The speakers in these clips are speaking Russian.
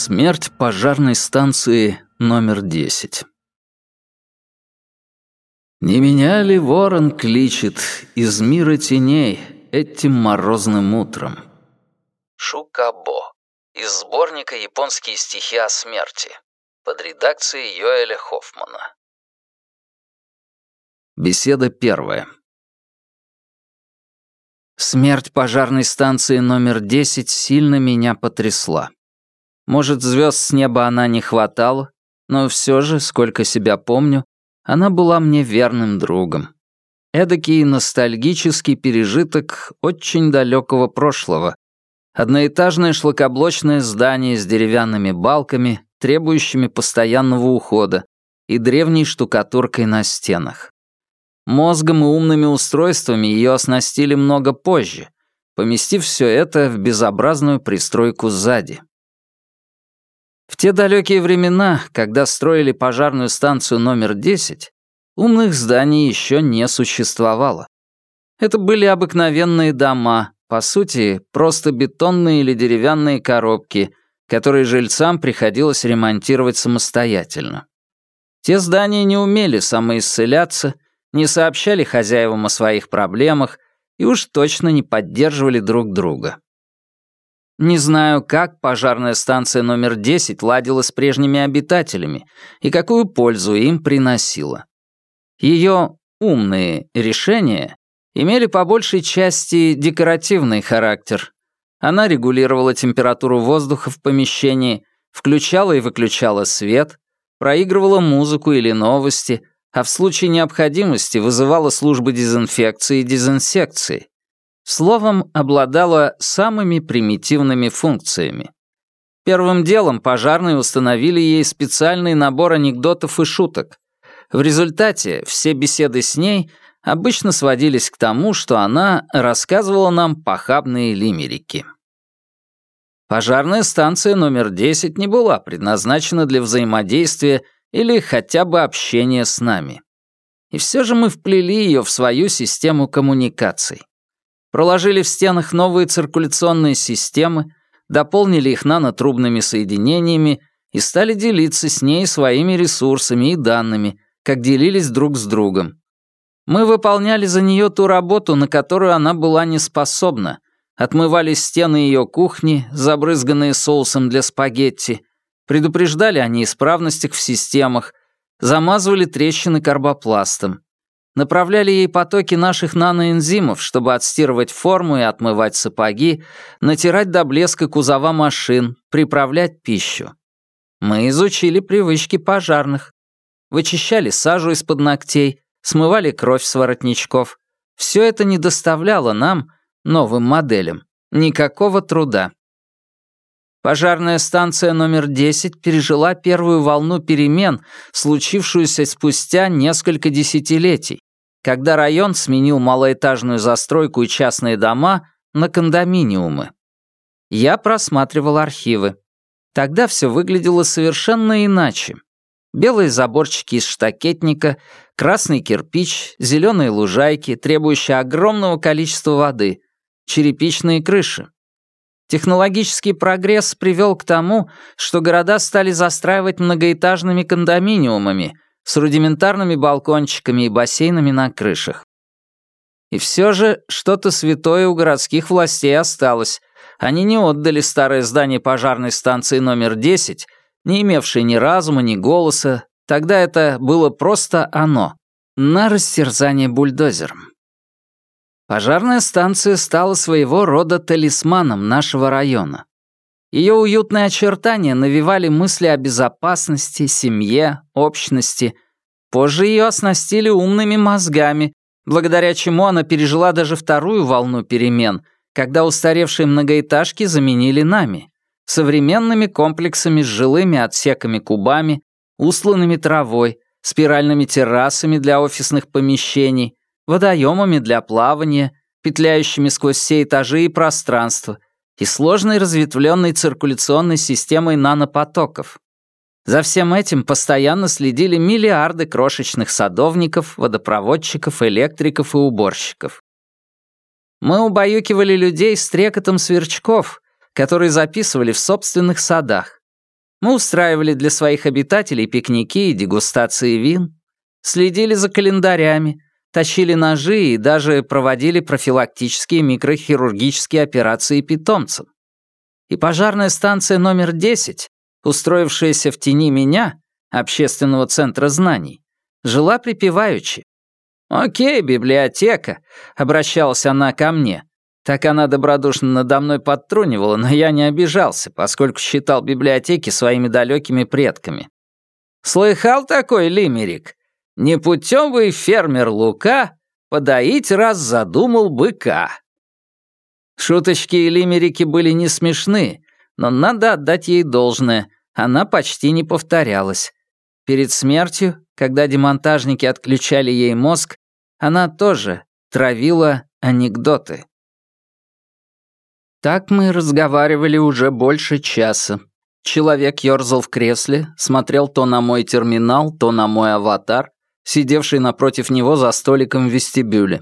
Смерть пожарной станции номер 10. Не меня ли ворон кличет из мира теней этим морозным утром? Шукабо. Из сборника «Японские стихи о смерти» под редакцией Йоэля Хоффмана. Беседа первая. Смерть пожарной станции номер 10 сильно меня потрясла. Может, звезд с неба она не хватало, но все же, сколько себя помню, она была мне верным другом. Эдакий ностальгический пережиток очень далекого прошлого. Одноэтажное шлакоблочное здание с деревянными балками, требующими постоянного ухода, и древней штукатуркой на стенах. Мозгом и умными устройствами ее оснастили много позже, поместив все это в безобразную пристройку сзади. В те далекие времена, когда строили пожарную станцию номер 10, умных зданий еще не существовало. Это были обыкновенные дома, по сути, просто бетонные или деревянные коробки, которые жильцам приходилось ремонтировать самостоятельно. Те здания не умели самоисцеляться, не сообщали хозяевам о своих проблемах и уж точно не поддерживали друг друга. Не знаю, как пожарная станция номер 10 ладила с прежними обитателями и какую пользу им приносила. Ее умные решения имели по большей части декоративный характер. Она регулировала температуру воздуха в помещении, включала и выключала свет, проигрывала музыку или новости, а в случае необходимости вызывала службы дезинфекции и дезинсекции. Словом, обладала самыми примитивными функциями. Первым делом пожарные установили ей специальный набор анекдотов и шуток. В результате все беседы с ней обычно сводились к тому, что она рассказывала нам похабные лимерики. Пожарная станция номер 10 не была предназначена для взаимодействия или хотя бы общения с нами. И все же мы вплели ее в свою систему коммуникаций проложили в стенах новые циркуляционные системы, дополнили их нанотрубными соединениями и стали делиться с ней своими ресурсами и данными, как делились друг с другом. Мы выполняли за нее ту работу, на которую она была не способна, отмывали стены ее кухни, забрызганные соусом для спагетти, предупреждали о неисправностях в системах, замазывали трещины карбопластом направляли ей потоки наших наноэнзимов, чтобы отстирывать форму и отмывать сапоги, натирать до блеска кузова машин, приправлять пищу. Мы изучили привычки пожарных. Вычищали сажу из-под ногтей, смывали кровь с воротничков. Все это не доставляло нам, новым моделям, никакого труда. Пожарная станция номер 10 пережила первую волну перемен, случившуюся спустя несколько десятилетий когда район сменил малоэтажную застройку и частные дома на кондоминиумы. Я просматривал архивы. Тогда все выглядело совершенно иначе. Белые заборчики из штакетника, красный кирпич, зеленые лужайки, требующие огромного количества воды, черепичные крыши. Технологический прогресс привел к тому, что города стали застраивать многоэтажными кондоминиумами — с рудиментарными балкончиками и бассейнами на крышах. И все же что-то святое у городских властей осталось. Они не отдали старое здание пожарной станции номер 10, не имевшее ни разума, ни голоса. Тогда это было просто оно, на растерзание бульдозером. Пожарная станция стала своего рода талисманом нашего района. Ее уютные очертания навевали мысли о безопасности, семье, общности. Позже ее оснастили умными мозгами, благодаря чему она пережила даже вторую волну перемен, когда устаревшие многоэтажки заменили нами, современными комплексами с жилыми отсеками-кубами, устланными травой, спиральными террасами для офисных помещений, водоемами для плавания, петляющими сквозь все этажи и пространства — и сложной разветвленной циркуляционной системой нанопотоков. За всем этим постоянно следили миллиарды крошечных садовников, водопроводчиков, электриков и уборщиков. Мы убаюкивали людей с трекотом сверчков, которые записывали в собственных садах. Мы устраивали для своих обитателей пикники и дегустации вин, следили за календарями, тащили ножи и даже проводили профилактические микрохирургические операции питомцам. И пожарная станция номер 10, устроившаяся в тени меня, общественного центра знаний, жила припеваючи. «Окей, библиотека», — обращалась она ко мне. Так она добродушно надо мной подтрунивала, но я не обижался, поскольку считал библиотеки своими далекими предками. «Слыхал такой лимерик? Непутевый фермер Лука подоить раз задумал быка». Шуточки и лимерики были не смешны, но надо отдать ей должное, она почти не повторялась. Перед смертью, когда демонтажники отключали ей мозг, она тоже травила анекдоты. Так мы разговаривали уже больше часа. Человек ёрзал в кресле, смотрел то на мой терминал, то на мой аватар, сидевший напротив него за столиком в вестибюле.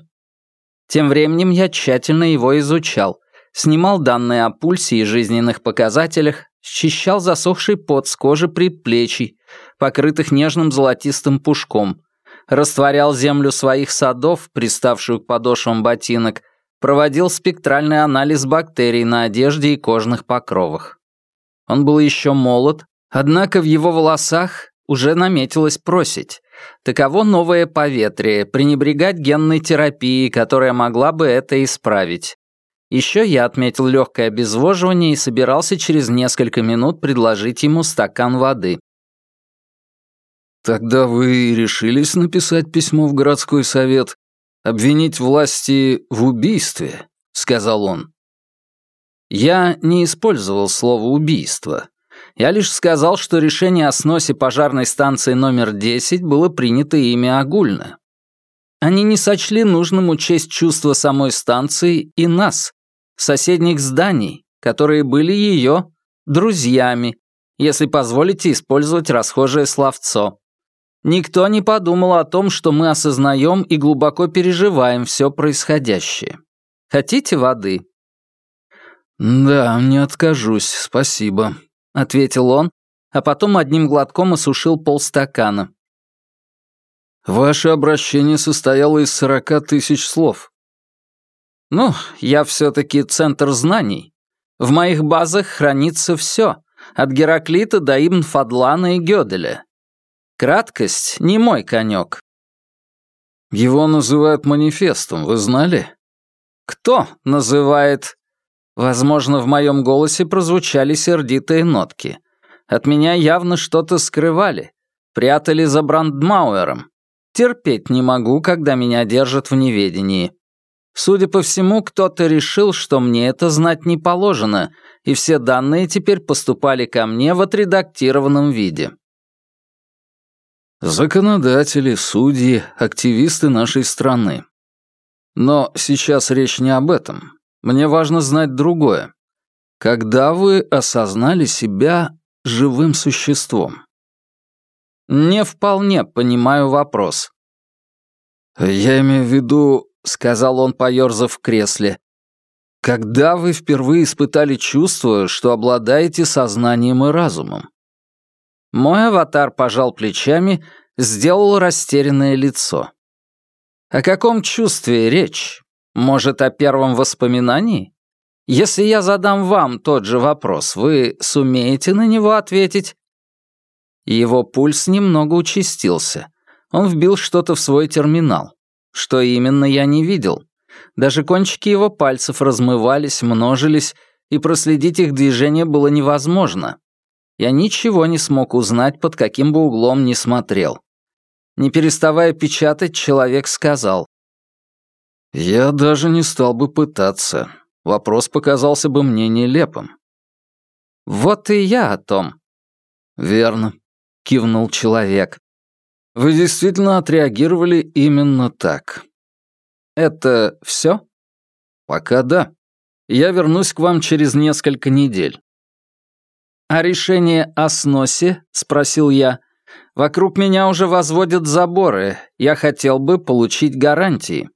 Тем временем я тщательно его изучал, снимал данные о пульсе и жизненных показателях, счищал засохший пот с кожи предплечий, покрытых нежным золотистым пушком, растворял землю своих садов, приставшую к подошвам ботинок, проводил спектральный анализ бактерий на одежде и кожных покровах. Он был еще молод, однако в его волосах уже наметилась просить. Таково новое поветрие, пренебрегать генной терапией, которая могла бы это исправить. Еще я отметил легкое обезвоживание и собирался через несколько минут предложить ему стакан воды. «Тогда вы решились написать письмо в городской совет, обвинить власти в убийстве», — сказал он. Я не использовал слово «убийство». Я лишь сказал, что решение о сносе пожарной станции номер 10 было принято ими огульно. Они не сочли нужным учесть чувства самой станции и нас, соседних зданий, которые были ее друзьями, если позволите использовать расхожее словцо. Никто не подумал о том, что мы осознаем и глубоко переживаем все происходящее. Хотите воды?» «Да, не откажусь, спасибо», — ответил он, а потом одним глотком осушил полстакана. «Ваше обращение состояло из сорока тысяч слов. Ну, я все-таки центр знаний. В моих базах хранится все, от Гераклита до Ибн Фадлана и Гёделя. Краткость — не мой конек. Его называют манифестом, вы знали? Кто называет? Возможно, в моем голосе прозвучали сердитые нотки. От меня явно что-то скрывали. Прятали за Брандмауэром. Терпеть не могу, когда меня держат в неведении. Судя по всему, кто-то решил, что мне это знать не положено, и все данные теперь поступали ко мне в отредактированном виде. Законодатели, судьи, активисты нашей страны. Но сейчас речь не об этом. Мне важно знать другое. Когда вы осознали себя живым существом? Не вполне понимаю вопрос. Я имею в виду, — сказал он, поёрзав в кресле. «Когда вы впервые испытали чувство, что обладаете сознанием и разумом?» Мой аватар пожал плечами, сделал растерянное лицо. «О каком чувстве речь? Может, о первом воспоминании? Если я задам вам тот же вопрос, вы сумеете на него ответить?» Его пульс немного участился. Он вбил что-то в свой терминал. Что именно, я не видел. Даже кончики его пальцев размывались, множились, и проследить их движение было невозможно. Я ничего не смог узнать, под каким бы углом ни смотрел. Не переставая печатать, человек сказал. «Я даже не стал бы пытаться. Вопрос показался бы мне нелепым». «Вот и я о том». «Верно», — кивнул человек. Вы действительно отреагировали именно так. Это все? Пока да. Я вернусь к вам через несколько недель. «А решение о сносе?» — спросил я. «Вокруг меня уже возводят заборы. Я хотел бы получить гарантии».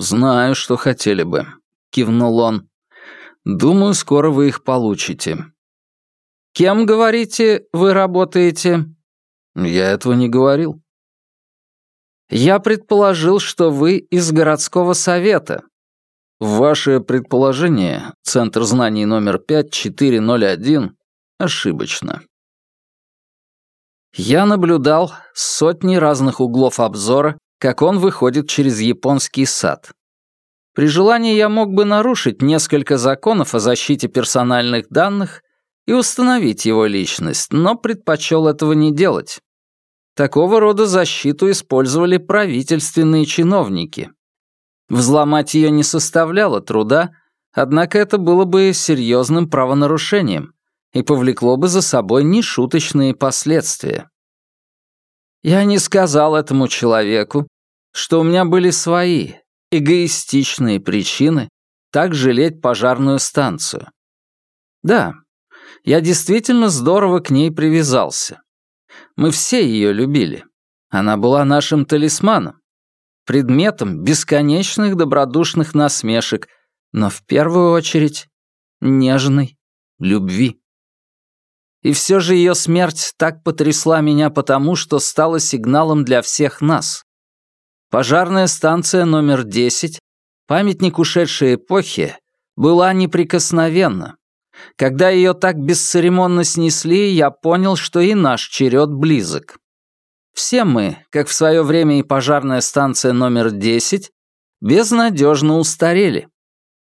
«Знаю, что хотели бы», — кивнул он. «Думаю, скоро вы их получите. Кем, говорите, вы работаете?» «Я этого не говорил». «Я предположил, что вы из городского совета». «Ваше предположение, Центр знаний номер 5401, ошибочно». Я наблюдал сотни разных углов обзора, как он выходит через японский сад. При желании я мог бы нарушить несколько законов о защите персональных данных и установить его личность, но предпочел этого не делать. Такого рода защиту использовали правительственные чиновники. Взломать ее не составляло труда, однако это было бы серьезным правонарушением и повлекло бы за собой нешуточные последствия. Я не сказал этому человеку, что у меня были свои, эгоистичные причины так жалеть пожарную станцию. Да, я действительно здорово к ней привязался. Мы все ее любили. Она была нашим талисманом, предметом бесконечных добродушных насмешек, но в первую очередь нежной любви. И все же ее смерть так потрясла меня потому, что стала сигналом для всех нас. Пожарная станция номер 10, памятник ушедшей эпохи, была неприкосновенна. Когда ее так бесцеремонно снесли, я понял, что и наш черед близок. Все мы, как в свое время и пожарная станция номер 10, безнадежно устарели.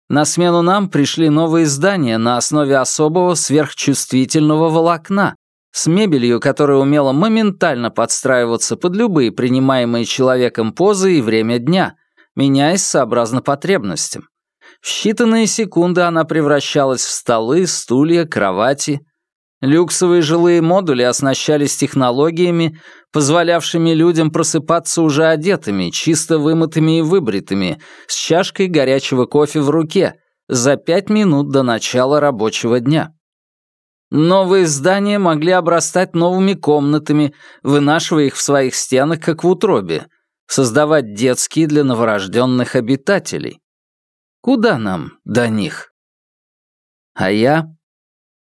На смену нам пришли новые здания на основе особого сверхчувствительного волокна, с мебелью, которая умела моментально подстраиваться под любые принимаемые человеком позы и время дня, меняясь сообразно потребностям. В считанные секунды она превращалась в столы, стулья, кровати. Люксовые жилые модули оснащались технологиями, позволявшими людям просыпаться уже одетыми, чисто вымытыми и выбритыми, с чашкой горячего кофе в руке, за пять минут до начала рабочего дня. Новые здания могли обрастать новыми комнатами, вынашивая их в своих стенах, как в утробе, создавать детские для новорожденных обитателей. Куда нам до них? А я?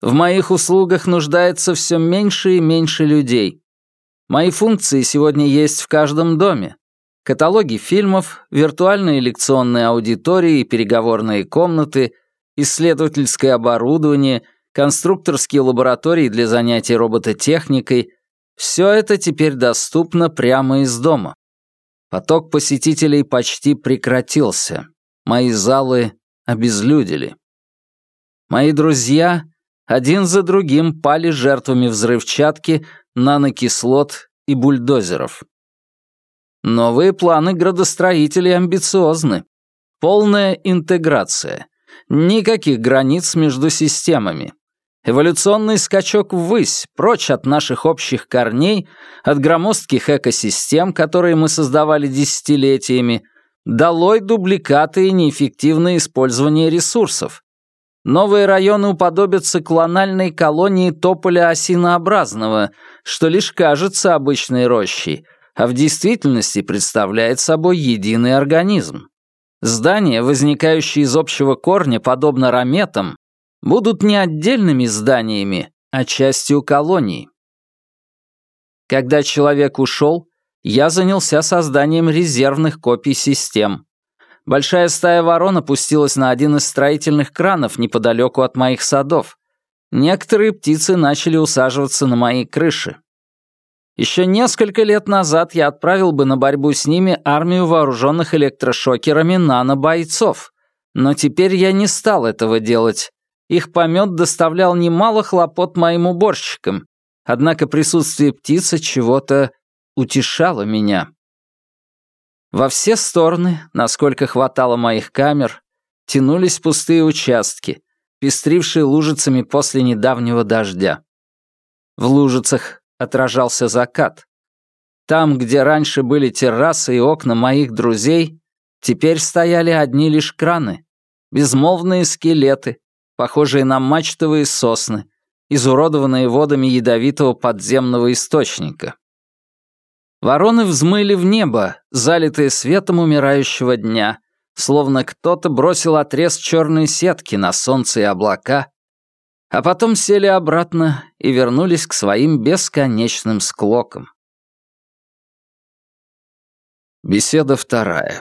В моих услугах нуждается все меньше и меньше людей. Мои функции сегодня есть в каждом доме. Каталоги фильмов, виртуальные лекционные аудитории переговорные комнаты, исследовательское оборудование — конструкторские лаборатории для занятий робототехникой — все это теперь доступно прямо из дома. Поток посетителей почти прекратился. Мои залы обезлюдили. Мои друзья один за другим пали жертвами взрывчатки, нанокислот и бульдозеров. Новые планы градостроителей амбициозны. Полная интеграция. Никаких границ между системами. Эволюционный скачок ввысь, прочь от наших общих корней, от громоздких экосистем, которые мы создавали десятилетиями, долой дубликаты и неэффективное использование ресурсов. Новые районы уподобятся клональной колонии тополя осинообразного, что лишь кажется обычной рощей, а в действительности представляет собой единый организм. Здания, возникающие из общего корня, подобно раметам, будут не отдельными зданиями, а частью колонии. Когда человек ушел, я занялся созданием резервных копий систем. Большая стая ворон опустилась на один из строительных кранов неподалеку от моих садов. Некоторые птицы начали усаживаться на мои крыши. Еще несколько лет назад я отправил бы на борьбу с ними армию вооруженных электрошокерами нано-бойцов, но теперь я не стал этого делать. Их помет доставлял немало хлопот моим уборщикам, однако присутствие птицы чего-то утешало меня. Во все стороны, насколько хватало моих камер, тянулись пустые участки, пестрившие лужицами после недавнего дождя. В лужицах отражался закат. Там, где раньше были террасы и окна моих друзей, теперь стояли одни лишь краны, безмолвные скелеты, похожие на мачтовые сосны, изуродованные водами ядовитого подземного источника. Вороны взмыли в небо, залитые светом умирающего дня, словно кто-то бросил отрез черной сетки на солнце и облака, а потом сели обратно и вернулись к своим бесконечным склокам. Беседа вторая.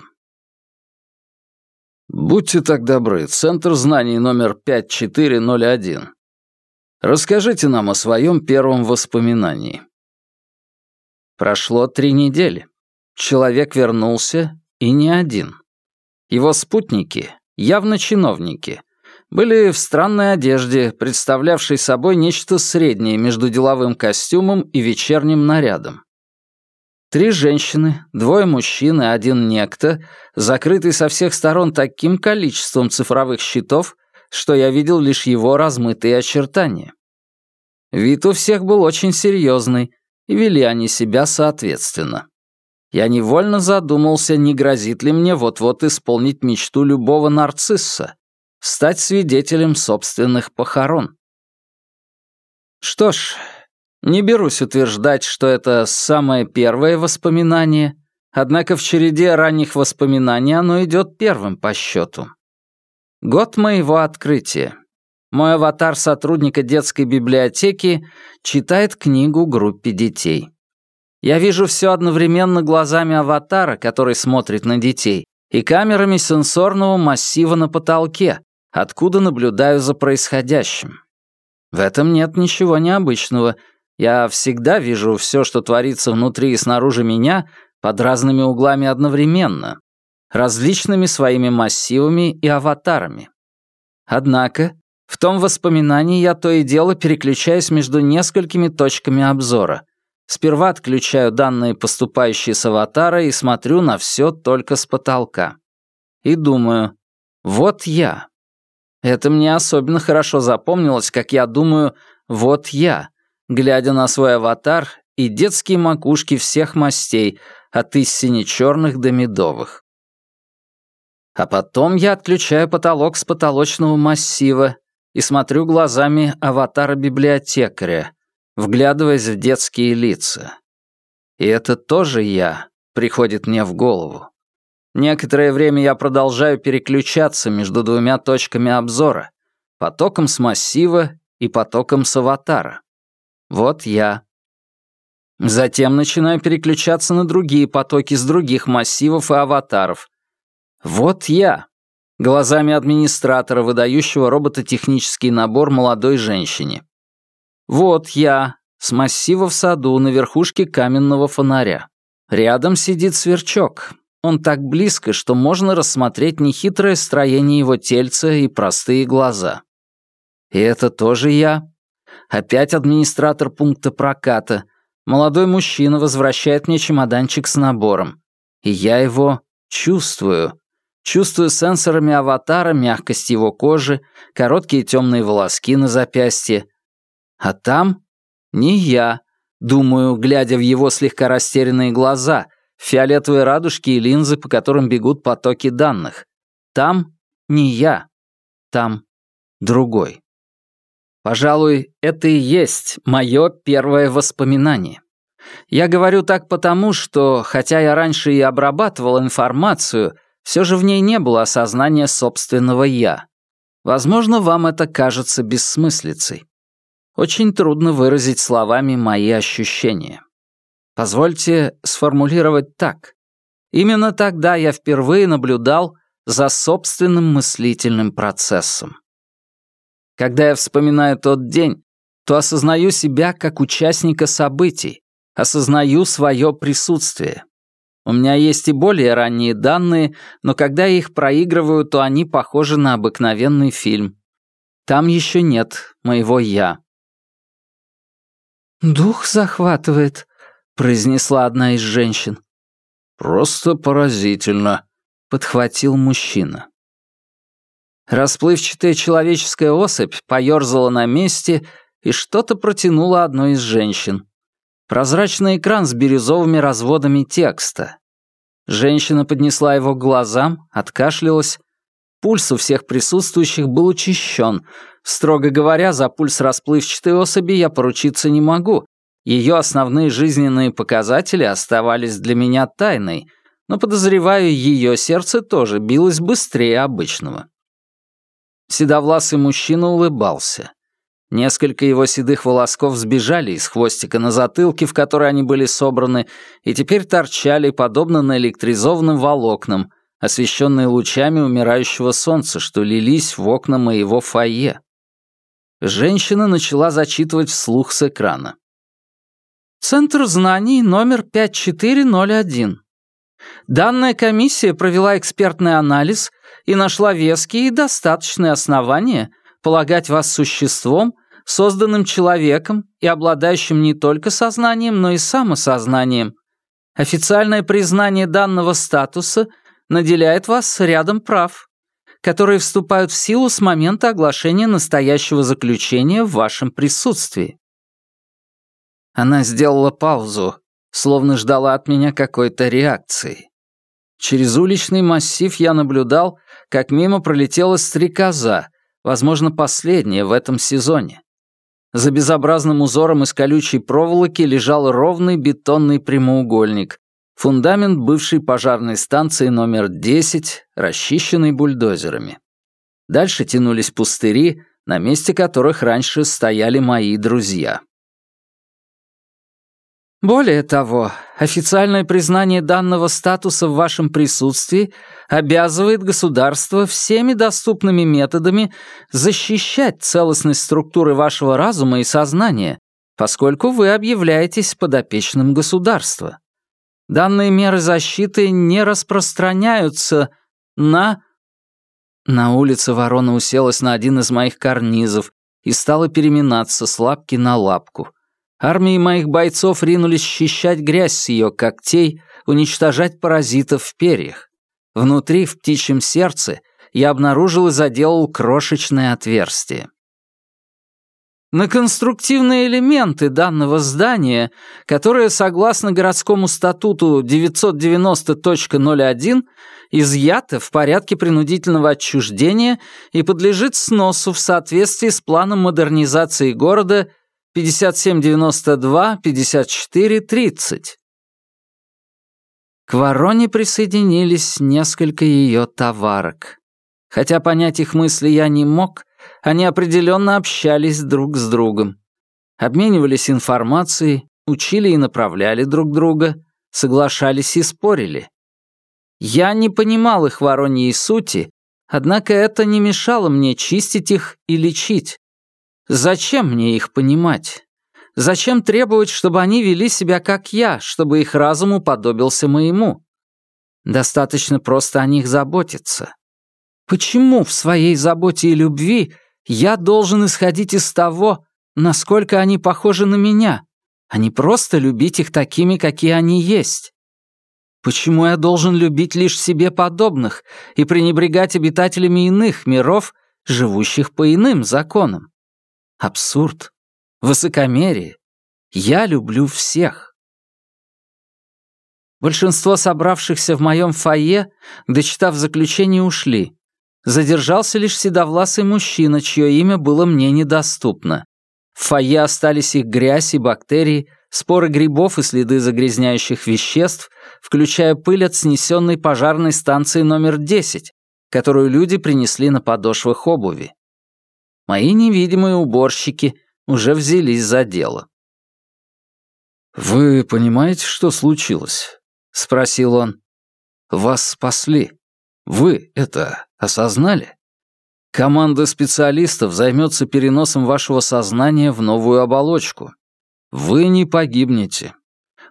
Будьте так добры, Центр знаний номер 5401. Расскажите нам о своем первом воспоминании. Прошло три недели. Человек вернулся, и не один. Его спутники, явно чиновники, были в странной одежде, представлявшей собой нечто среднее между деловым костюмом и вечерним нарядом. Три женщины, двое мужчин и один некто, закрытый со всех сторон таким количеством цифровых щитов, что я видел лишь его размытые очертания. Вид у всех был очень серьезный, и вели они себя соответственно. Я невольно задумался, не грозит ли мне вот-вот исполнить мечту любого нарцисса — стать свидетелем собственных похорон. Что ж, не берусь утверждать, что это самое первое воспоминание, однако в череде ранних воспоминаний оно идет первым по счету. Год моего открытия. Мой аватар сотрудника детской библиотеки читает книгу группе детей. Я вижу все одновременно глазами аватара, который смотрит на детей, и камерами сенсорного массива на потолке, откуда наблюдаю за происходящим. В этом нет ничего необычного. Я всегда вижу все, что творится внутри и снаружи меня, под разными углами одновременно, различными своими массивами и аватарами. Однако, в том воспоминании я то и дело переключаюсь между несколькими точками обзора. Сперва отключаю данные, поступающие с аватара, и смотрю на все только с потолка. И думаю, вот я. Это мне особенно хорошо запомнилось, как я думаю, вот я, глядя на свой аватар и детские макушки всех мастей, от истине черных до медовых. А потом я отключаю потолок с потолочного массива и смотрю глазами аватара библиотекаря, вглядываясь в детские лица. И это тоже я, приходит мне в голову. Некоторое время я продолжаю переключаться между двумя точками обзора, потоком с массива и потоком с аватара. Вот я. Затем начинаю переключаться на другие потоки с других массивов и аватаров. Вот я. Глазами администратора, выдающего робототехнический набор молодой женщине. Вот я, с массива в саду на верхушке каменного фонаря. Рядом сидит сверчок. Он так близко, что можно рассмотреть нехитрое строение его тельца и простые глаза. И это тоже я. Опять администратор пункта проката. Молодой мужчина возвращает мне чемоданчик с набором. И я его чувствую. Чувствую сенсорами аватара мягкость его кожи, короткие темные волоски на запястье, а там не я, думаю, глядя в его слегка растерянные глаза, фиолетовые радужки и линзы, по которым бегут потоки данных. Там не я, там другой. Пожалуй, это и есть мое первое воспоминание. Я говорю так потому, что, хотя я раньше и обрабатывал информацию, все же в ней не было осознания собственного «я». Возможно, вам это кажется бессмыслицей. Очень трудно выразить словами мои ощущения. Позвольте сформулировать так. Именно тогда я впервые наблюдал за собственным мыслительным процессом. Когда я вспоминаю тот день, то осознаю себя как участника событий, осознаю свое присутствие. У меня есть и более ранние данные, но когда я их проигрываю, то они похожи на обыкновенный фильм. Там еще нет моего «я». «Дух захватывает», — произнесла одна из женщин. «Просто поразительно», — подхватил мужчина. Расплывчатая человеческая особь поёрзала на месте и что-то протянула одной из женщин. Прозрачный экран с бирюзовыми разводами текста. Женщина поднесла его к глазам, откашлялась. Пульс у всех присутствующих был учащен, Строго говоря, за пульс расплывчатой особи я поручиться не могу. Ее основные жизненные показатели оставались для меня тайной, но, подозреваю, ее сердце тоже билось быстрее обычного. Седовласый мужчина улыбался. Несколько его седых волосков сбежали из хвостика на затылке, в который они были собраны, и теперь торчали, подобно наэлектризованным волокнам, освещенные лучами умирающего солнца, что лились в окна моего фойе. Женщина начала зачитывать вслух с экрана. Центр знаний номер 5401. Данная комиссия провела экспертный анализ и нашла веские и достаточные основания полагать вас существом, созданным человеком и обладающим не только сознанием, но и самосознанием. Официальное признание данного статуса наделяет вас рядом прав, которые вступают в силу с момента оглашения настоящего заключения в вашем присутствии. Она сделала паузу, словно ждала от меня какой-то реакции. Через уличный массив я наблюдал, как мимо пролетела стрекоза, возможно, последняя в этом сезоне. За безобразным узором из колючей проволоки лежал ровный бетонный прямоугольник, фундамент бывшей пожарной станции номер 10, расчищенный бульдозерами. Дальше тянулись пустыри, на месте которых раньше стояли мои друзья. Более того, официальное признание данного статуса в вашем присутствии обязывает государство всеми доступными методами защищать целостность структуры вашего разума и сознания, поскольку вы объявляетесь подопечным государства. Данные меры защиты не распространяются на... На улице ворона уселась на один из моих карнизов и стала переминаться с лапки на лапку — Армии моих бойцов ринулись счищать грязь с ее когтей, уничтожать паразитов в перьях. Внутри, в птичьем сердце, я обнаружил и заделал крошечное отверстие. На конструктивные элементы данного здания, которые, согласно городскому статуту 990.01, изъято в порядке принудительного отчуждения и подлежит сносу в соответствии с планом модернизации города 5792, 54, 30. К вороне присоединились несколько ее товарок. Хотя понять их мысли я не мог, они определенно общались друг с другом. Обменивались информацией, учили и направляли друг друга, соглашались и спорили. Я не понимал их вороньей сути, однако это не мешало мне чистить их и лечить. Зачем мне их понимать? Зачем требовать, чтобы они вели себя как я, чтобы их разум уподобился моему? Достаточно просто о них заботиться. Почему в своей заботе и любви я должен исходить из того, насколько они похожи на меня, а не просто любить их такими, какие они есть? Почему я должен любить лишь себе подобных и пренебрегать обитателями иных миров, живущих по иным законам? Абсурд. Высокомерие. Я люблю всех. Большинство собравшихся в моем фойе, дочитав заключение, ушли. Задержался лишь седовласый мужчина, чье имя было мне недоступно. В фойе остались их грязь и бактерии, споры грибов и следы загрязняющих веществ, включая пыль от снесенной пожарной станции номер 10, которую люди принесли на подошвах обуви. Мои невидимые уборщики уже взялись за дело. «Вы понимаете, что случилось?» — спросил он. «Вас спасли. Вы это осознали? Команда специалистов займется переносом вашего сознания в новую оболочку. Вы не погибнете.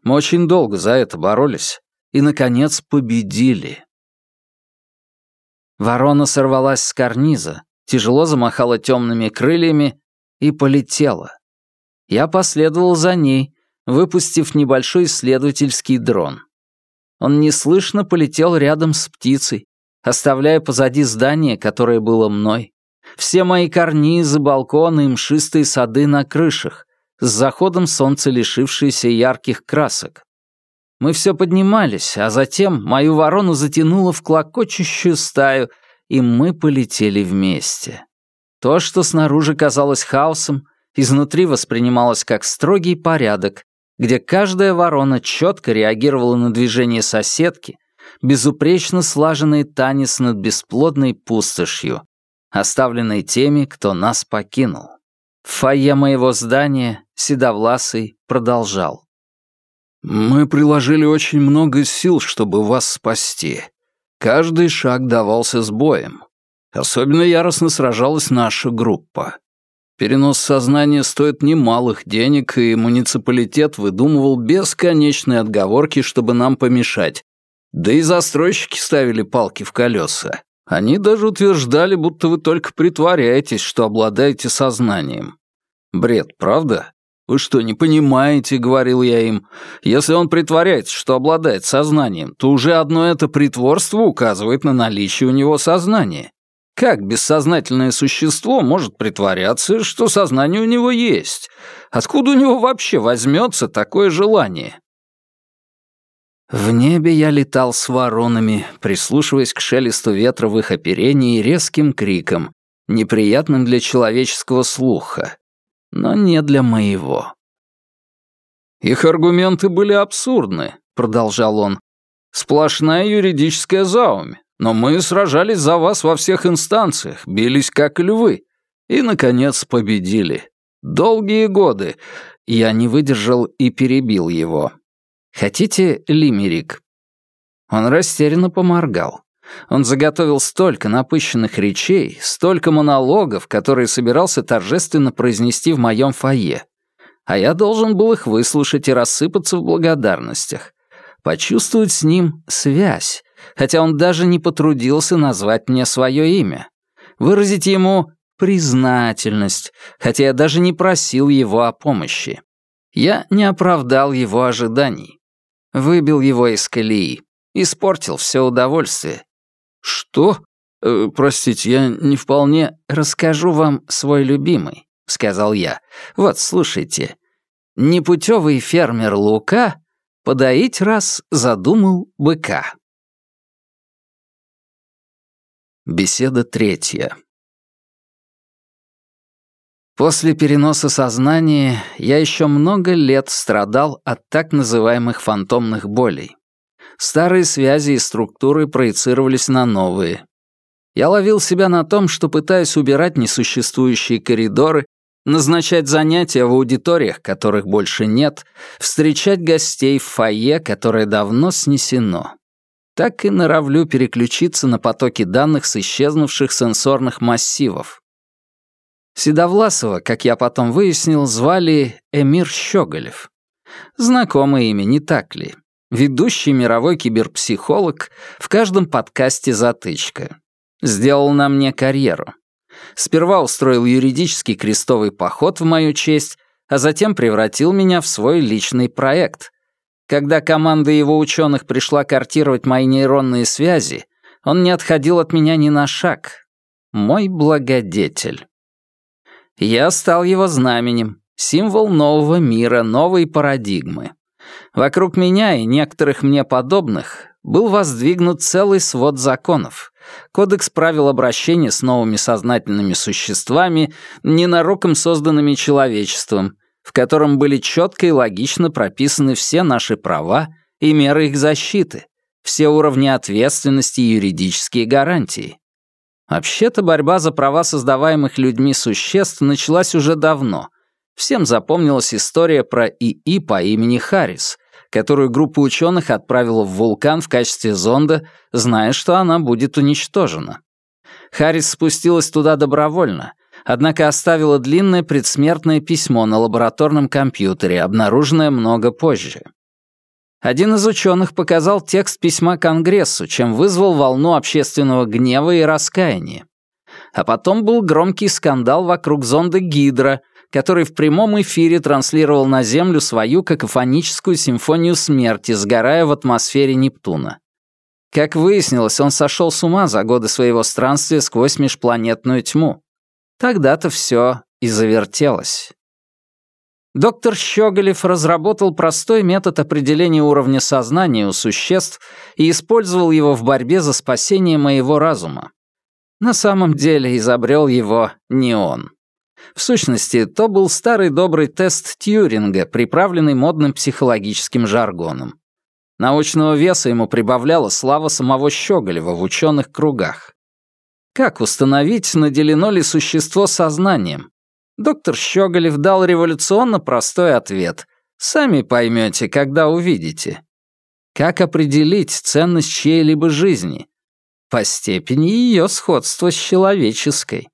Мы очень долго за это боролись и, наконец, победили». Ворона сорвалась с карниза, тяжело замахала темными крыльями и полетела. Я последовал за ней, выпустив небольшой исследовательский дрон. Он неслышно полетел рядом с птицей, оставляя позади здание, которое было мной. Все мои карнизы, балконы и мшистые сады на крышах, с заходом солнца лишившиеся ярких красок. Мы все поднимались, а затем мою ворону затянуло в клокочущую стаю — и мы полетели вместе. То, что снаружи казалось хаосом, изнутри воспринималось как строгий порядок, где каждая ворона четко реагировала на движение соседки, безупречно слаженный танец над бесплодной пустошью, оставленной теми, кто нас покинул. В фойе моего здания Седовласый продолжал. «Мы приложили очень много сил, чтобы вас спасти. Каждый шаг давался с боем. Особенно яростно сражалась наша группа. Перенос сознания стоит немалых денег, и муниципалитет выдумывал бесконечные отговорки, чтобы нам помешать. Да и застройщики ставили палки в колеса. Они даже утверждали, будто вы только притворяетесь, что обладаете сознанием. Бред, правда? Вы что, не понимаете, говорил я им. Если он притворяется, что обладает сознанием, то уже одно это притворство указывает на наличие у него сознания. Как бессознательное существо может притворяться, что сознание у него есть? Откуда у него вообще возьмется такое желание? В небе я летал с воронами, прислушиваясь к шелесту ветра в их оперении и резким крикам, неприятным для человеческого слуха, но не для моего. «Их аргументы были абсурдны», — продолжал он. «Сплошная юридическая заумь. Но мы сражались за вас во всех инстанциях, бились как львы. И, наконец, победили. Долгие годы. Я не выдержал и перебил его. Хотите лимерик?» Он растерянно поморгал. Он заготовил столько напыщенных речей, столько монологов, которые собирался торжественно произнести в моем фойе. А я должен был их выслушать и рассыпаться в благодарностях. Почувствовать с ним связь, хотя он даже не потрудился назвать мне свое имя. Выразить ему признательность, хотя я даже не просил его о помощи. Я не оправдал его ожиданий. Выбил его из колеи. Испортил все удовольствие. «Что? Э, простите, я не вполне...» «Расскажу вам свой любимый», — сказал я. «Вот, слушайте. Непутевый фермер Лука подоить раз задумал быка». Беседа третья. После переноса сознания я еще много лет страдал от так называемых фантомных болей. Старые связи и структуры проецировались на новые. Я ловил себя на том, что пытаюсь убирать несуществующие коридоры, назначать занятия в аудиториях, которых больше нет, встречать гостей в фойе, которое давно снесено так и норовлю переключиться на потоки данных с исчезнувших сенсорных массивов. Седовласова, как я потом выяснил, звали Эмир Щеголев. Знакомое имя, не так ли? Ведущий мировой киберпсихолог, в каждом подкасте затычка. Сделал на мне карьеру. Сперва устроил юридический крестовый поход в мою честь, а затем превратил меня в свой личный проект — когда команда его ученых пришла картировать мои нейронные связи, он не отходил от меня ни на шаг. Мой благодетель. Я стал его знаменем, символ нового мира, новой парадигмы. Вокруг меня и некоторых мне подобных был воздвигнут целый свод законов, кодекс правил обращения с новыми сознательными существами, ненароком созданными человечеством, в котором были четко и логично прописаны все наши права и меры их защиты, все уровни ответственности и юридические гарантии. Вообще-то борьба за права создаваемых людьми существ началась уже давно. Всем запомнилась история про ИИ по имени Харрис, которую группа ученых отправила в вулкан в качестве зонда, зная, что она будет уничтожена. Харрис спустилась туда добровольно, однако оставила длинное предсмертное письмо на лабораторном компьютере, обнаруженное много позже. Один из ученых показал текст письма Конгрессу, чем вызвал волну общественного гнева и раскаяния. А потом был громкий скандал вокруг зонда Гидра, который в прямом эфире транслировал на Землю свою какофоническую симфонию смерти, сгорая в атмосфере Нептуна. Как выяснилось, он сошел с ума за годы своего странствия сквозь межпланетную тьму. Тогда-то все и завертелось. Доктор Щеголев разработал простой метод определения уровня сознания у существ и использовал его в борьбе за спасение моего разума. На самом деле изобрел его не он. В сущности, то был старый добрый тест Тьюринга, приправленный модным психологическим жаргоном. Научного веса ему прибавляла слава самого Щеголева в ученых кругах. Как установить, наделено ли существо сознанием? Доктор Щеголев дал революционно простой ответ. Сами поймете, когда увидите. Как определить ценность чьей-либо жизни? По степени ее сходства с человеческой.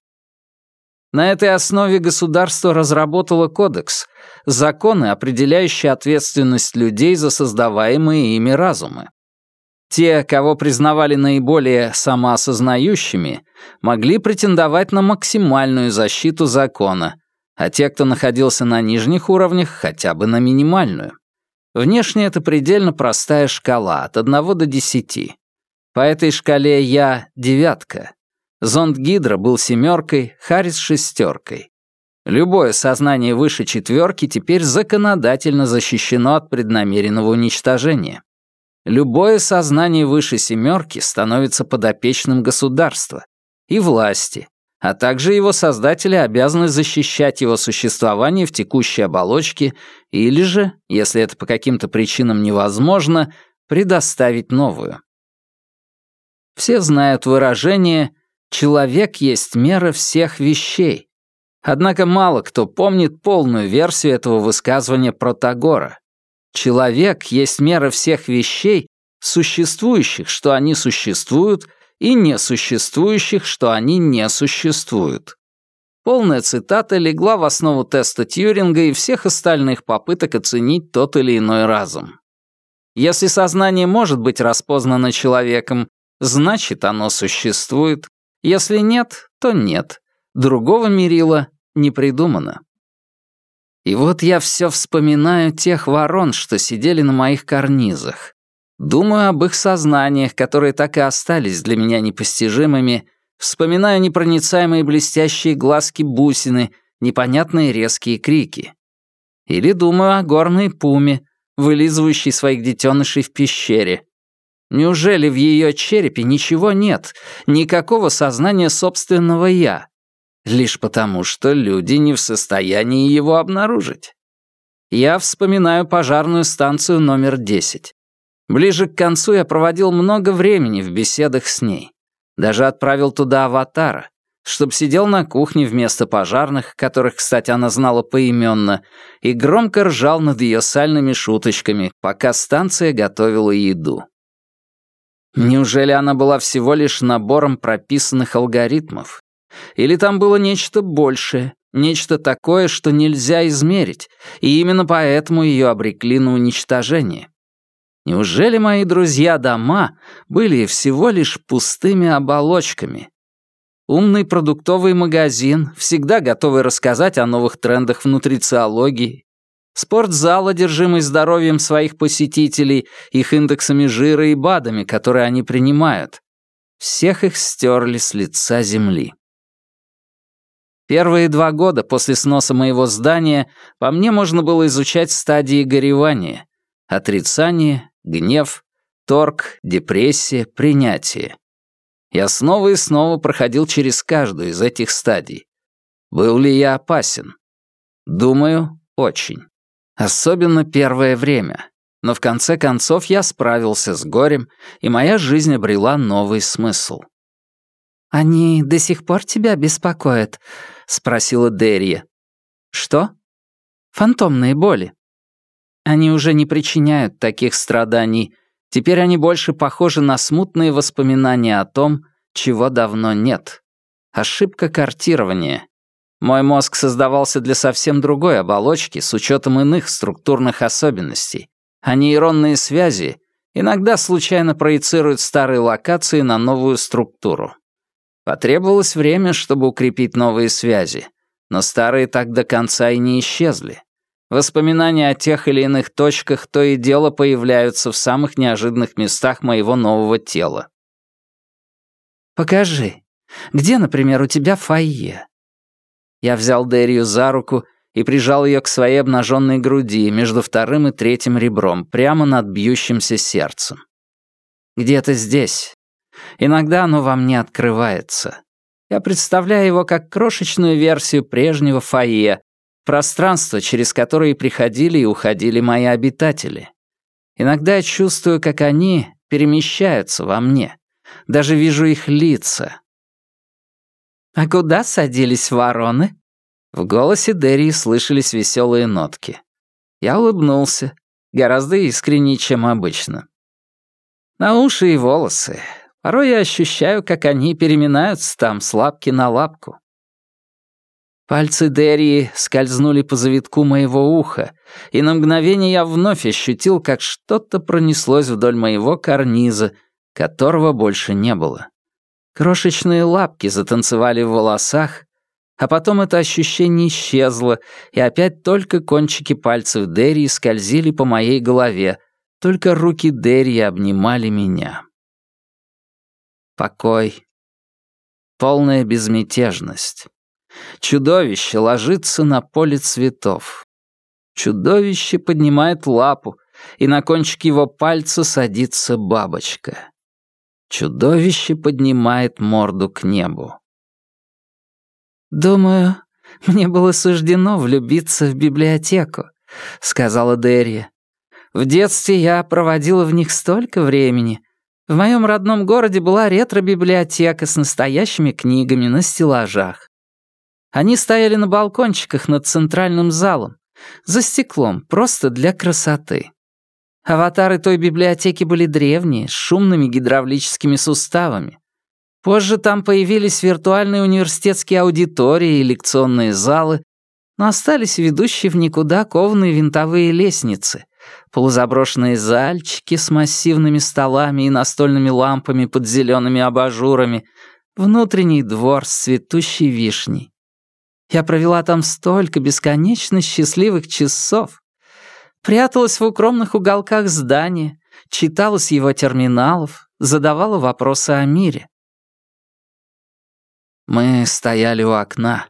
На этой основе государство разработало кодекс, законы, определяющие ответственность людей за создаваемые ими разумы. Те, кого признавали наиболее самоосознающими, могли претендовать на максимальную защиту закона, а те, кто находился на нижних уровнях, хотя бы на минимальную. Внешне это предельно простая шкала, от 1 до 10. По этой шкале я — девятка. Зонд Гидра был семеркой, Харрис — шестеркой. Любое сознание выше четверки теперь законодательно защищено от преднамеренного уничтожения. Любое сознание выше семерки становится подопечным государства и власти, а также его создатели обязаны защищать его существование в текущей оболочке или же, если это по каким-то причинам невозможно, предоставить новую. Все знают выражение «человек есть мера всех вещей», Однако мало кто помнит полную версию этого высказывания Протагора. Человек есть мера всех вещей, существующих, что они существуют, и несуществующих, что они не существуют. Полная цитата легла в основу теста Тьюринга и всех остальных попыток оценить тот или иной разум. Если сознание может быть распознано человеком, значит, оно существует. Если нет, то нет. Другого мерила не придумано. И вот я все вспоминаю тех ворон, что сидели на моих карнизах. Думаю об их сознаниях, которые так и остались для меня непостижимыми, вспоминаю непроницаемые блестящие глазки бусины, непонятные резкие крики. Или думаю о горной пуме, вылизывающей своих детенышей в пещере. Неужели в ее черепе ничего нет, никакого сознания собственного «я», лишь потому, что люди не в состоянии его обнаружить. Я вспоминаю пожарную станцию номер 10. Ближе к концу я проводил много времени в беседах с ней. Даже отправил туда аватара, чтобы сидел на кухне вместо пожарных, которых, кстати, она знала поименно, и громко ржал над ее сальными шуточками, пока станция готовила еду. Неужели она была всего лишь набором прописанных алгоритмов, или там было нечто большее, нечто такое, что нельзя измерить, и именно поэтому ее обрекли на уничтожение. Неужели мои друзья-дома были всего лишь пустыми оболочками? Умный продуктовый магазин, всегда готовый рассказать о новых трендах в нутрициологии, спортзал, одержимый здоровьем своих посетителей, их индексами жира и БАДами, которые они принимают. Всех их стерли с лица земли. Первые два года после сноса моего здания по мне можно было изучать стадии горевания. Отрицание, гнев, торг, депрессия, принятие. Я снова и снова проходил через каждую из этих стадий. Был ли я опасен? Думаю, очень. Особенно первое время. Но в конце концов я справился с горем, и моя жизнь обрела новый смысл. «Они до сих пор тебя беспокоят?» — спросила Дерья. «Что?» «Фантомные боли». Они уже не причиняют таких страданий. Теперь они больше похожи на смутные воспоминания о том, чего давно нет. Ошибка картирования. Мой мозг создавался для совсем другой оболочки с учетом иных структурных особенностей, а нейронные связи иногда случайно проецируют старые локации на новую структуру. Потребовалось время, чтобы укрепить новые связи, но старые так до конца и не исчезли. Воспоминания о тех или иных точках то и дело появляются в самых неожиданных местах моего нового тела. «Покажи, где, например, у тебя фойе?» Я взял Дерию за руку и прижал ее к своей обнаженной груди между вторым и третьим ребром, прямо над бьющимся сердцем. «Где-то здесь, Иногда оно во мне открывается. Я представляю его как крошечную версию прежнего фойе, пространство, через которое приходили и уходили мои обитатели. Иногда я чувствую, как они перемещаются во мне. Даже вижу их лица. «А куда садились вороны?» В голосе Дерри слышались веселые нотки. Я улыбнулся, гораздо искреннее, чем обычно. На уши и волосы. Порой я ощущаю, как они переминаются там с лапки на лапку. Пальцы Дерри скользнули по завитку моего уха, и на мгновение я вновь ощутил, как что-то пронеслось вдоль моего карниза, которого больше не было. Крошечные лапки затанцевали в волосах, а потом это ощущение исчезло, и опять только кончики пальцев Дерри скользили по моей голове, только руки Дерри обнимали меня. Покой. Полная безмятежность. Чудовище ложится на поле цветов. Чудовище поднимает лапу, и на кончик его пальца садится бабочка. Чудовище поднимает морду к небу. «Думаю, мне было суждено влюбиться в библиотеку», — сказала Дерри. «В детстве я проводила в них столько времени. В моем родном городе была ретро-библиотека с настоящими книгами на стеллажах. Они стояли на балкончиках над центральным залом, за стеклом, просто для красоты. Аватары той библиотеки были древние, с шумными гидравлическими суставами. Позже там появились виртуальные университетские аудитории и лекционные залы, но остались ведущие в никуда кованые винтовые лестницы, полузаброшенные зальчики с массивными столами и настольными лампами под зелеными абажурами, внутренний двор с цветущей вишней. Я провела там столько бесконечно счастливых часов. Пряталась в укромных уголках здания, читала с его терминалов, задавала вопросы о мире. Мы стояли у окна.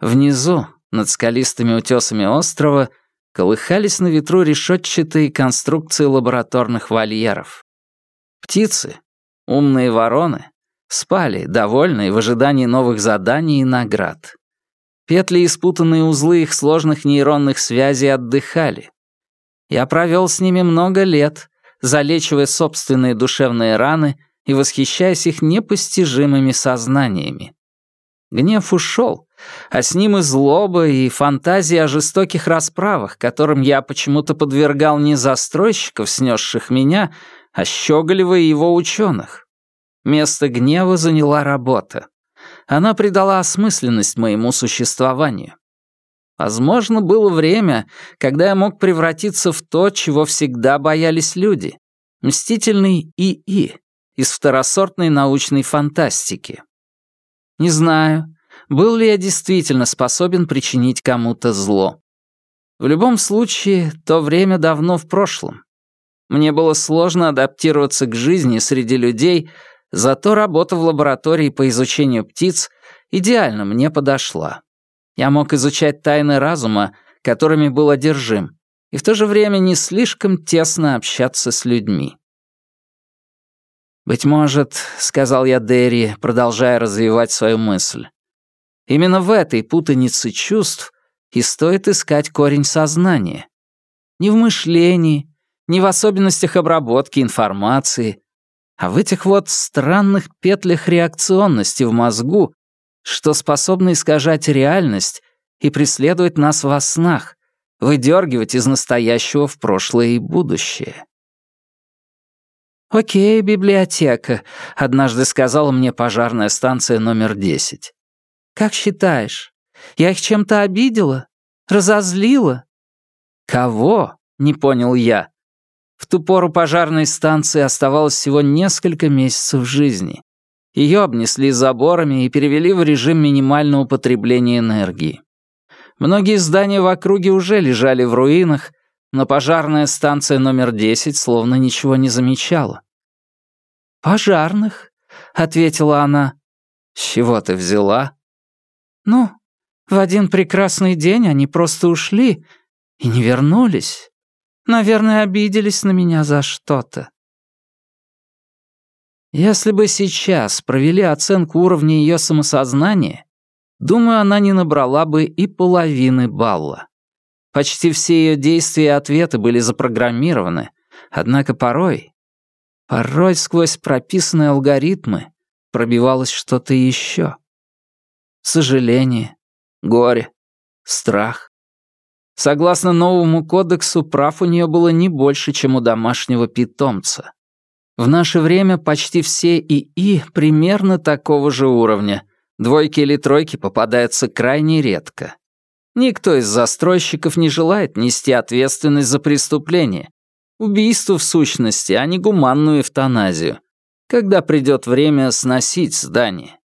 Внизу, над скалистыми утесами острова, колыхались на ветру решетчатые конструкции лабораторных вольеров. Птицы, умные вороны, спали, довольные в ожидании новых заданий и наград. Петли и спутанные узлы их сложных нейронных связей отдыхали. Я провел с ними много лет, залечивая собственные душевные раны и восхищаясь их непостижимыми сознаниями. Гнев ушел, а с ним и злоба, и фантазии о жестоких расправах, которым я почему-то подвергал не застройщиков, снесших меня, а Щеголева и его ученых. Место гнева заняла работа. Она придала осмысленность моему существованию. Возможно, было время, когда я мог превратиться в то, чего всегда боялись люди. Мстительный ИИ из второсортной научной фантастики. Не знаю, был ли я действительно способен причинить кому-то зло. В любом случае, то время давно в прошлом. Мне было сложно адаптироваться к жизни среди людей, Зато работа в лаборатории по изучению птиц идеально мне подошла. Я мог изучать тайны разума, которыми был одержим, и в то же время не слишком тесно общаться с людьми. «Быть может, — сказал я Дерри, продолжая развивать свою мысль, — именно в этой путанице чувств и стоит искать корень сознания. Не в мышлении, не в особенностях обработки информации, а в этих вот странных петлях реакционности в мозгу, что способны искажать реальность и преследовать нас во снах, выдергивать из настоящего в прошлое и будущее. «Окей, библиотека», — однажды сказала мне пожарная станция номер 10. «Как считаешь, я их чем-то обидела? Разозлила?» «Кого?» — не понял я. В ту пору пожарной станции оставалось всего несколько месяцев жизни. Ее обнесли заборами и перевели в режим минимального потребления энергии. Многие здания в округе уже лежали в руинах, но пожарная станция номер 10 словно ничего не замечала. «Пожарных?» — ответила она. «С чего ты взяла?» «Ну, в один прекрасный день они просто ушли и не вернулись. Наверное, обиделись на меня за что-то. Если бы сейчас провели оценку уровня ее самосознания, думаю, она не набрала бы и половины балла. Почти все ее действия и ответы были запрограммированы, однако порой, порой сквозь прописанные алгоритмы пробивалось что-то еще. Сожаление, горе, страх. Согласно новому кодексу, прав у нее было не больше, чем у домашнего питомца. В наше время почти все ИИ примерно такого же уровня. Двойки или тройки попадаются крайне редко. Никто из застройщиков не желает нести ответственность за преступление. Убийство в сущности, а не гуманную эвтаназию. Когда придет время сносить здание.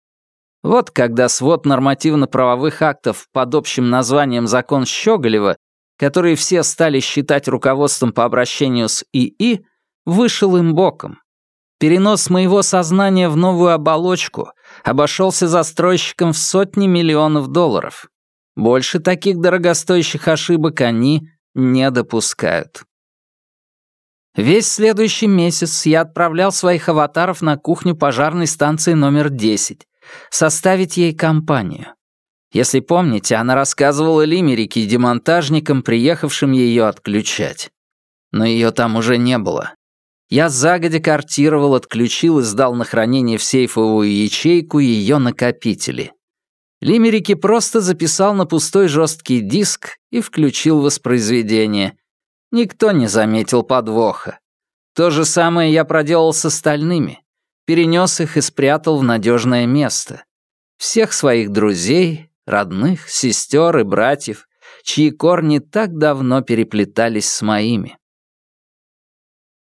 Вот когда свод нормативно-правовых актов под общим названием «Закон Щеголева», который все стали считать руководством по обращению с ИИ, вышел им боком. Перенос моего сознания в новую оболочку обошелся застройщикам в сотни миллионов долларов. Больше таких дорогостоящих ошибок они не допускают. Весь следующий месяц я отправлял своих аватаров на кухню пожарной станции номер 10, составить ей компанию. Если помните, она рассказывала лимерики демонтажникам, приехавшим ее отключать. Но ее там уже не было. Я загодя картировал, отключил и сдал на хранение в сейфовую ячейку ее накопители. Лимерики просто записал на пустой жесткий диск и включил воспроизведение. Никто не заметил подвоха. То же самое я проделал с остальными. Перенес их и спрятал в надежное место. Всех своих друзей, родных, сестер и братьев, чьи корни так давно переплетались с моими.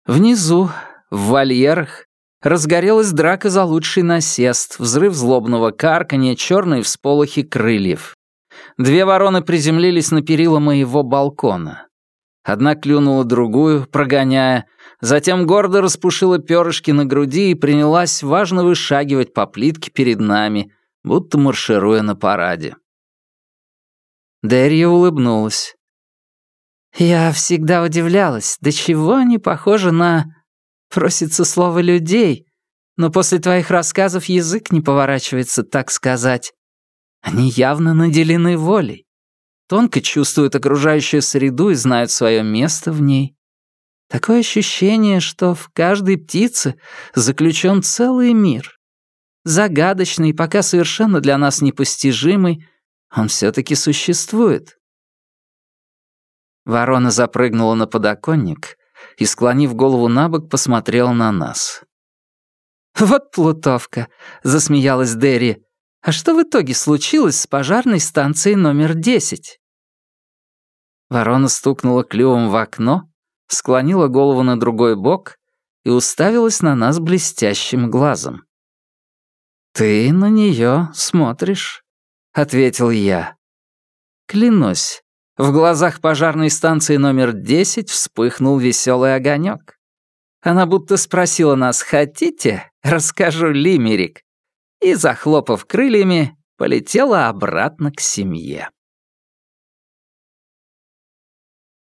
Внизу, в вольерах, разгорелась драка за лучший насест, взрыв злобного карканья, черные всполохи крыльев. Две вороны приземлились на перила моего балкона. Одна клюнула другую, прогоняя, затем гордо распушила перышки на груди и принялась важно вышагивать по плитке перед нами, будто маршируя на параде. Дерья улыбнулась. Я всегда удивлялась, до чего они похожи на... Просится слово людей, но после твоих рассказов язык не поворачивается, так сказать. Они явно наделены волей. Тонко чувствуют окружающую среду и знают свое место в ней. Такое ощущение, что в каждой птице заключен целый мир. Загадочный пока совершенно для нас непостижимый, он все-таки существует. Ворона запрыгнула на подоконник и, склонив голову на бок, посмотрела на нас. «Вот плутовка!» — засмеялась Дерри. «А что в итоге случилось с пожарной станцией номер десять?» Ворона стукнула клювом в окно, склонила голову на другой бок и уставилась на нас блестящим глазом. «Ты на нее смотришь», — ответил я. Клянусь, в глазах пожарной станции номер 10 вспыхнул веселый огонек. Она будто спросила нас «Хотите? Расскажу лимерик». И, захлопав крыльями, полетела обратно к семье.